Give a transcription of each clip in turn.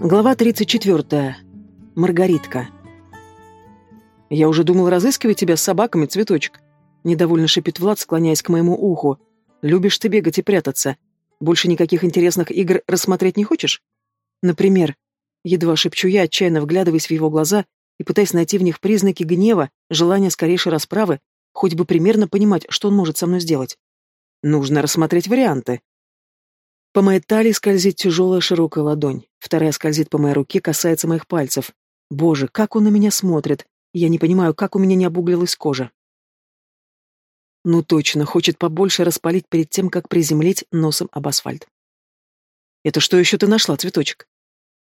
Глава 34. Маргаритка. «Я уже думал разыскивать тебя с собаками, цветочек», — недовольно шипит Влад, склоняясь к моему уху. «Любишь ты бегать и прятаться. Больше никаких интересных игр рассмотреть не хочешь? Например, едва шепчу я, отчаянно вглядываясь в его глаза и пытаясь найти в них признаки гнева, желания скорейшей расправы, хоть бы примерно понимать, что он может со мной сделать. Нужно рассмотреть варианты. По моей талии скользит тяжелая широкая ладонь, вторая скользит по моей руке, касается моих пальцев. Боже, как он на меня смотрит! Я не понимаю, как у меня не обуглилась кожа. Ну точно, хочет побольше распалить перед тем, как приземлить носом об асфальт. «Это что еще ты нашла, цветочек?»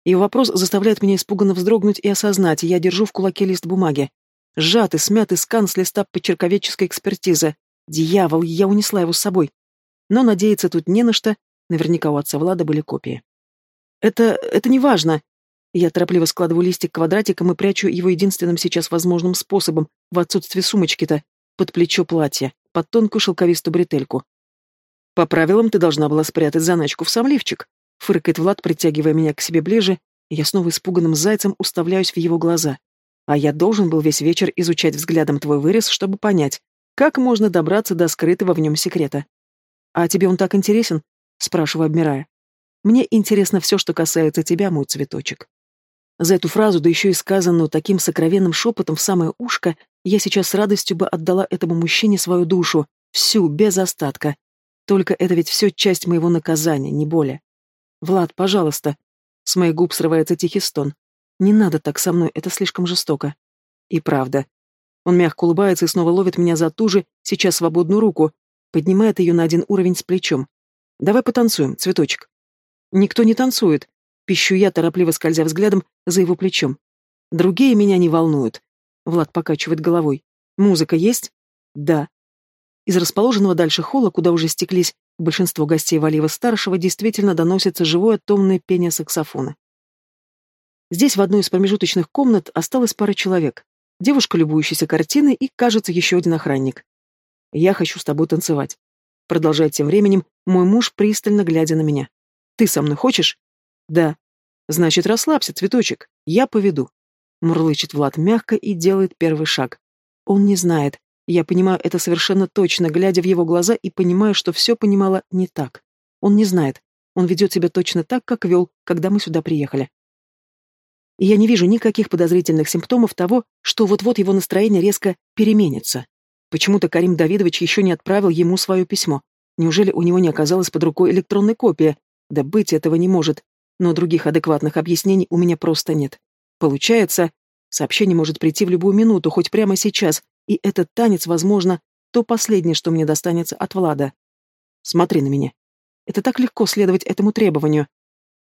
Его вопрос заставляет меня испуганно вздрогнуть и осознать, я держу в кулаке лист бумаги. Сжатый, смятый скан с листа почерковедческой экспертизы. Дьявол, я унесла его с собой. Но надеяться тут не на что, Наверняка у отца Влада были копии. «Это... это не важно!» Я торопливо складываю листик квадратиком и прячу его единственным сейчас возможным способом, в отсутствие сумочки-то, под плечо платья, под тонкую шелковистую бретельку. «По правилам ты должна была спрятать заначку в самливчик», — фыркает Влад, притягивая меня к себе ближе, и я снова испуганным зайцем уставляюсь в его глаза. А я должен был весь вечер изучать взглядом твой вырез, чтобы понять, как можно добраться до скрытого в нем секрета. А тебе он так интересен, спрашиваю, обмирая. Мне интересно все, что касается тебя, мой цветочек. За эту фразу, да еще и сказанную таким сокровенным шепотом в самое ушко, я сейчас с радостью бы отдала этому мужчине свою душу, всю, без остатка. Только это ведь все часть моего наказания, не более. Влад, пожалуйста. С моих губ срывается тихий стон. Не надо так со мной, это слишком жестоко. И правда. Он мягко улыбается и снова ловит меня за ту же, сейчас свободную руку, поднимает ее на один уровень с плечом. Давай потанцуем, цветочек. Никто не танцует. Пищу я, торопливо скользя взглядом за его плечом. Другие меня не волнуют. Влад покачивает головой. Музыка есть? Да. Из расположенного дальше холла, куда уже стеклись большинство гостей Валиева-старшего, действительно доносится живое томное пение саксофона. Здесь в одной из промежуточных комнат осталось пара человек. Девушка, любующаяся картиной, и, кажется, еще один охранник. «Я хочу с тобой танцевать». Продолжает тем временем мой муж, пристально глядя на меня. «Ты со мной хочешь?» «Да». «Значит, расслабься, цветочек. Я поведу». Мурлычет Влад мягко и делает первый шаг. Он не знает. Я понимаю это совершенно точно, глядя в его глаза и понимаю, что все понимала не так. Он не знает. Он ведет себя точно так, как вел, когда мы сюда приехали. И я не вижу никаких подозрительных симптомов того, что вот-вот его настроение резко переменится. Почему-то Карим Давидович еще не отправил ему свое письмо. Неужели у него не оказалось под рукой электронной копии? Да быть этого не может. Но других адекватных объяснений у меня просто нет. Получается, сообщение может прийти в любую минуту, хоть прямо сейчас, и этот танец, возможно, то последнее, что мне достанется от Влада. Смотри на меня. Это так легко следовать этому требованию.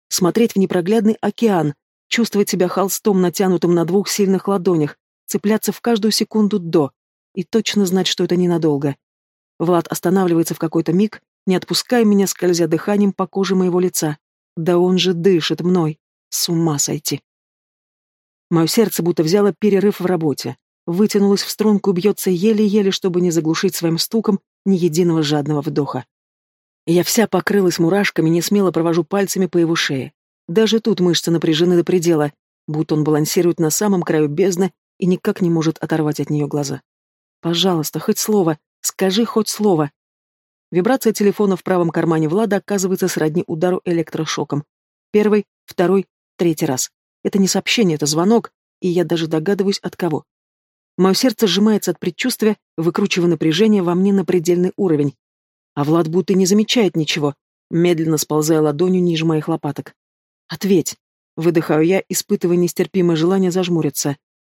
Смотреть в непроглядный океан, чувствовать себя холстом, натянутым на двух сильных ладонях, цепляться в каждую секунду до, и точно знать, что это ненадолго. Влад останавливается в какой-то миг, не отпуская меня, скользя дыханием по коже моего лица. Да он же дышит мной. С ума сойти. Мое сердце будто взяло перерыв в работе. Вытянулось в струнку, бьется еле-еле, чтобы не заглушить своим стуком ни единого жадного вдоха. Я вся покрылась мурашками, не смело провожу пальцами по его шее. Даже тут мышцы напряжены до предела, будто он балансирует на самом краю бездны и никак не может оторвать от нее глаза. Пожалуйста, хоть слово, скажи хоть слово. Вибрация телефона в правом кармане Влада оказывается сродни удару электрошоком. Первый, второй, третий раз. Это не сообщение, это звонок, и я даже догадываюсь, от кого. Мое сердце сжимается от предчувствия, выкручивая напряжение во мне на предельный уровень. А Влад будто не замечает ничего, медленно сползая ладонью ниже моих лопаток. «Ответь!» — выдыхаю я, испытывая нестерпимое желание зажмуриться.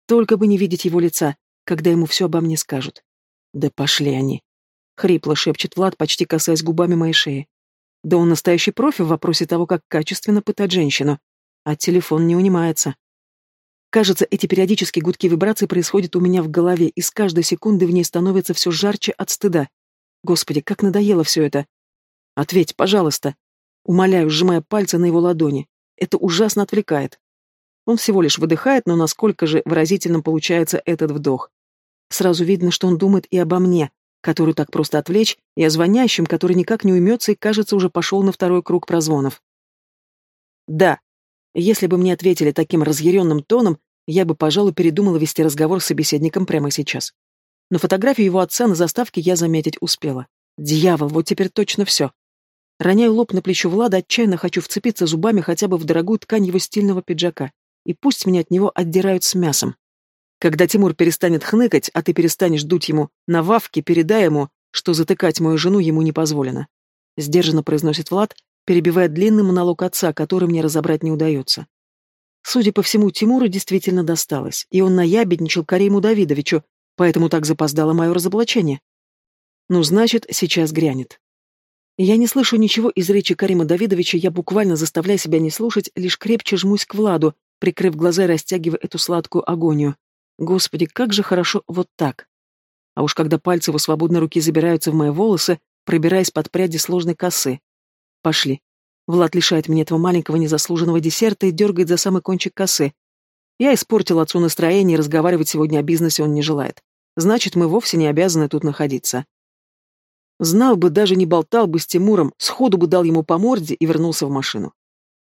Только бы не видеть его лица, когда ему все обо мне скажут. Да пошли они. Хрипло шепчет Влад, почти касаясь губами моей шеи. Да он настоящий профи в вопросе того, как качественно пытать женщину. А телефон не унимается. Кажется, эти периодические гудки вибраций происходят у меня в голове, и с каждой секунды в ней становится все жарче от стыда. Господи, как надоело все это. Ответь, пожалуйста. Умоляю, сжимая пальцы на его ладони. Это ужасно отвлекает. Он всего лишь выдыхает, но насколько же выразительным получается этот вдох. Сразу видно, что он думает и обо мне, которую так просто отвлечь, и о звонящем, который никак не уймется и, кажется, уже пошел на второй круг прозвонов. «Да», Если бы мне ответили таким разъяренным тоном, я бы, пожалуй, передумала вести разговор с собеседником прямо сейчас. Но фотографию его отца на заставке я заметить успела. Дьявол, вот теперь точно все. Роняю лоб на плечо Влада, отчаянно хочу вцепиться зубами хотя бы в дорогую ткань его стильного пиджака. И пусть меня от него отдирают с мясом. Когда Тимур перестанет хныкать, а ты перестанешь дуть ему на вавке, передай ему, что затыкать мою жену ему не позволено. Сдержанно произносит Влад, перебивая длинный монолог отца, который мне разобрать не удается. Судя по всему, Тимуру действительно досталось, и он наябедничал Кариму Давидовичу, поэтому так запоздало мое разоблачение. Ну, значит, сейчас грянет. Я не слышу ничего из речи Карима Давидовича, я буквально заставляю себя не слушать, лишь крепче жмусь к Владу, прикрыв глаза и растягивая эту сладкую агонию. Господи, как же хорошо вот так. А уж когда пальцы его свободной руки забираются в мои волосы, пробираясь под пряди сложной косы. Пошли. Влад лишает меня этого маленького незаслуженного десерта и дергает за самый кончик косы. Я испортил отцу настроение, и разговаривать сегодня о бизнесе он не желает. Значит, мы вовсе не обязаны тут находиться. Знал бы, даже не болтал бы с Тимуром, сходу бы дал ему по морде и вернулся в машину.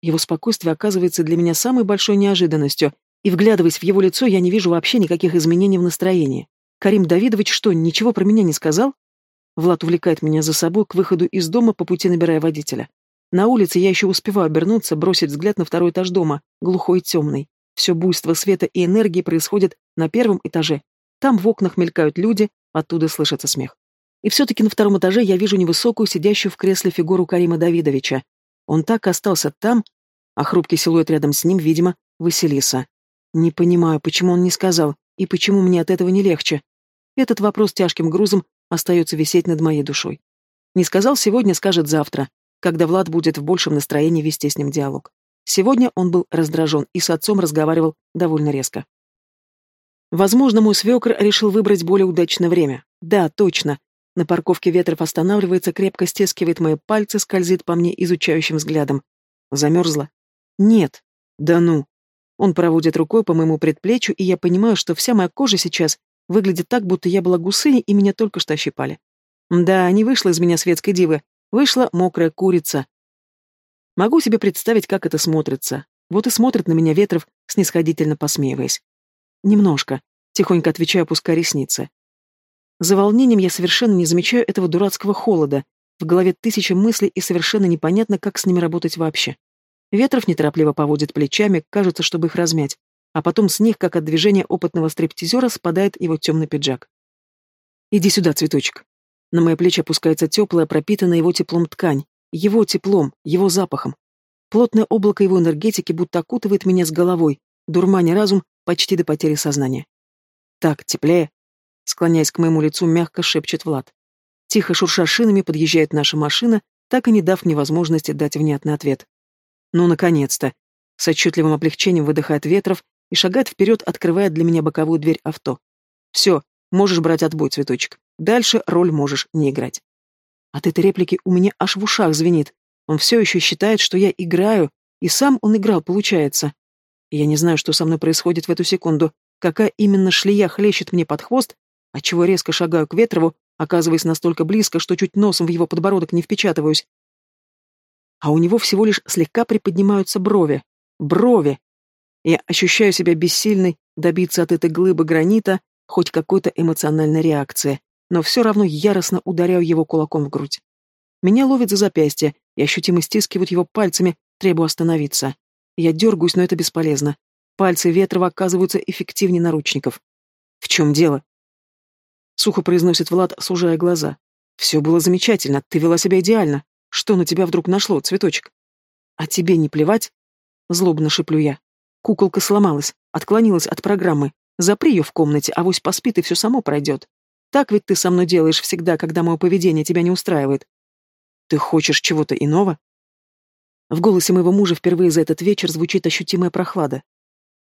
Его спокойствие оказывается для меня самой большой неожиданностью, и, вглядываясь в его лицо, я не вижу вообще никаких изменений в настроении. Карим Давидович что, ничего про меня не сказал? Влад увлекает меня за собой к выходу из дома, по пути набирая водителя. На улице я еще успеваю обернуться, бросить взгляд на второй этаж дома, глухой и темный. Все буйство света и энергии происходит на первом этаже. Там в окнах мелькают люди, оттуда слышится смех. И все-таки на втором этаже я вижу невысокую, сидящую в кресле фигуру Карима Давидовича. Он так остался там, а хрупкий силуэт рядом с ним, видимо, Василиса. Не понимаю, почему он не сказал, и почему мне от этого не легче. Этот вопрос тяжким грузом остается висеть над моей душой. Не сказал сегодня, скажет завтра, когда Влад будет в большем настроении вести с ним диалог. Сегодня он был раздражен и с отцом разговаривал довольно резко. Возможно, мой свекр решил выбрать более удачное время. Да, точно. На парковке Ветров останавливается, крепко стискивает мои пальцы, скользит по мне изучающим взглядом. Замерзла? Нет. Да ну. Он проводит рукой по моему предплечью, и я понимаю, что вся моя кожа сейчас выглядит так, будто я была гусыней, и меня только что ощипали. Да, не вышла из меня светской дивы, вышла мокрая курица. Могу себе представить, как это смотрится. Вот и смотрит на меня Ветров, снисходительно посмеиваясь. Немножко. Тихонько отвечаю, опуская ресницы. За волнением я совершенно не замечаю этого дурацкого холода. В голове тысяча мыслей, и совершенно непонятно, как с ними работать вообще. Ветров неторопливо поводит плечами, кажется, чтобы их размять. А потом с них, как от движения опытного стриптизера, спадает его темный пиджак. «Иди сюда, цветочек». На мои плечи опускается теплая, пропитанная его теплом ткань. Его теплом, его запахом. Плотное облако его энергетики будто окутывает меня с головой, дурманя разум почти до потери сознания. «Так, теплее?» Склоняясь к моему лицу, мягко шепчет Влад. Тихо шурша шинами подъезжает наша машина, так и не дав мне возможности дать внятный ответ. Ну, наконец-то. С отчетливым облегчением выдыхает Ветров и шагает вперед, открывая для меня боковую дверь авто. Все, можешь брать отбой, цветочек. Дальше роль можешь не играть. От этой реплики у меня аж в ушах звенит. Он все еще считает, что я играю, и сам он играл, получается. Я не знаю, что со мной происходит в эту секунду, какая именно шлея хлещет мне под хвост, отчего резко шагаю к Ветрову, оказываясь настолько близко, что чуть носом в его подбородок не впечатываюсь, а у него всего лишь слегка приподнимаются брови. Брови! Я ощущаю себя бессильной добиться от этой глыбы гранита хоть какой-то эмоциональной реакции, но все равно яростно ударяю его кулаком в грудь. Меня ловит за запястье и ощутимо стискивают его пальцами, требуя остановиться. Я дергаюсь, но это бесполезно. Пальцы Ветрова оказываются эффективнее наручников. «В чем дело?» Сухо произносит Влад, сужая глаза. «Все было замечательно, ты вела себя идеально. Что на тебя вдруг нашло, цветочек? А тебе не плевать? Злобно шиплю я. Куколка сломалась, отклонилась от программы. Запри ее в комнате, авось поспит и все само пройдет. Так ведь ты со мной делаешь всегда, когда мое поведение тебя не устраивает. Ты хочешь чего-то иного? В голосе моего мужа впервые за этот вечер звучит ощутимая прохлада.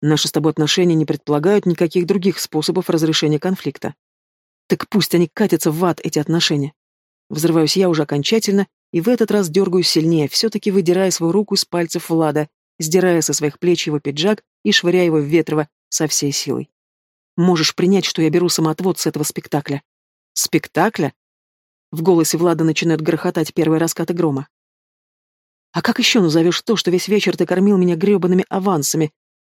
Наши с тобой отношения не предполагают никаких других способов разрешения конфликта. Так пусть они катятся в ад, эти отношения. Взрываюсь я уже окончательно и в этот раз дергаюсь сильнее, все-таки выдирая свою руку из пальцев Влада, сдирая со своих плеч его пиджак и швыряя его в Ветрова со всей силой. Можешь принять, что я беру самоотвод с этого спектакля. Спектакля? В голосе Влада начинают грохотать первые раскаты грома. А как еще назовешь то, что весь вечер ты кормил меня гребаными авансами,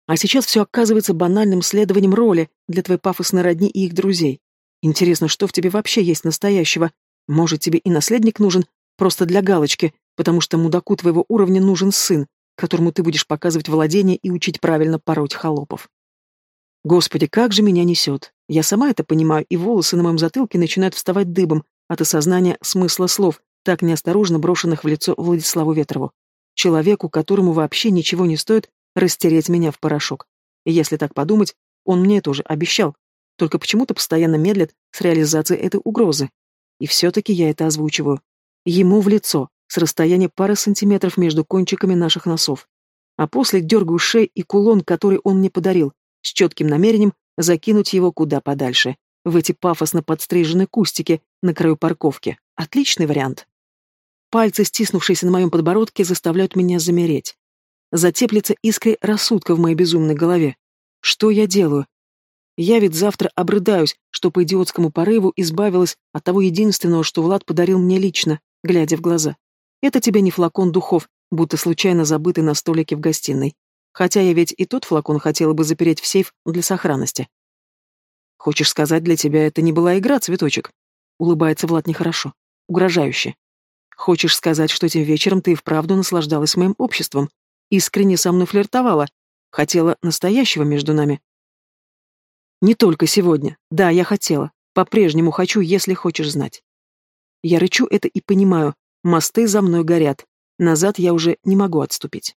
а сейчас все оказывается банальным следованием роли для твоей пафосной родни и их друзей? Интересно, что в тебе вообще есть настоящего? Может, тебе и наследник нужен, просто для галочки, потому что мудаку твоего уровня нужен сын, которому ты будешь показывать владение и учить правильно пороть холопов. Господи, как же меня несет. Я сама это понимаю, и волосы на моем затылке начинают вставать дыбом от осознания смысла слов, так неосторожно брошенных в лицо Владиславу Ветрову. Человеку, которому вообще ничего не стоит растереть меня в порошок. И если так подумать, он мне тоже обещал, только почему-то постоянно медлит с реализацией этой угрозы. И все-таки я это озвучиваю. Ему в лицо, с расстояния пары сантиметров между кончиками наших носов. А после дергаю шею и кулон, который он мне подарил, с четким намерением закинуть его куда подальше, в эти пафосно подстриженные кустики на краю парковки. Отличный вариант. Пальцы, стиснувшиеся на моем подбородке, заставляют меня замереть. Затеплится искрой рассудка в моей безумной голове. Что я делаю? Я ведь завтра обрыдаюсь, что по идиотскому порыву избавилась от того единственного, что Влад подарил мне лично, глядя в глаза. Это тебе не флакон духов, будто случайно забытый на столике в гостиной. Хотя я ведь и тот флакон хотела бы запереть в сейф для сохранности. Хочешь сказать, для тебя это не была игра, цветочек? Улыбается Влад нехорошо, угрожающе. Хочешь сказать, что этим вечером ты и вправду наслаждалась моим обществом? Искренне со мной флиртовала? Хотела настоящего между нами? Не только сегодня. Да, я хотела. По-прежнему хочу, если хочешь знать. Я рычу это и понимаю. Мосты за мной горят. Назад я уже не могу отступить.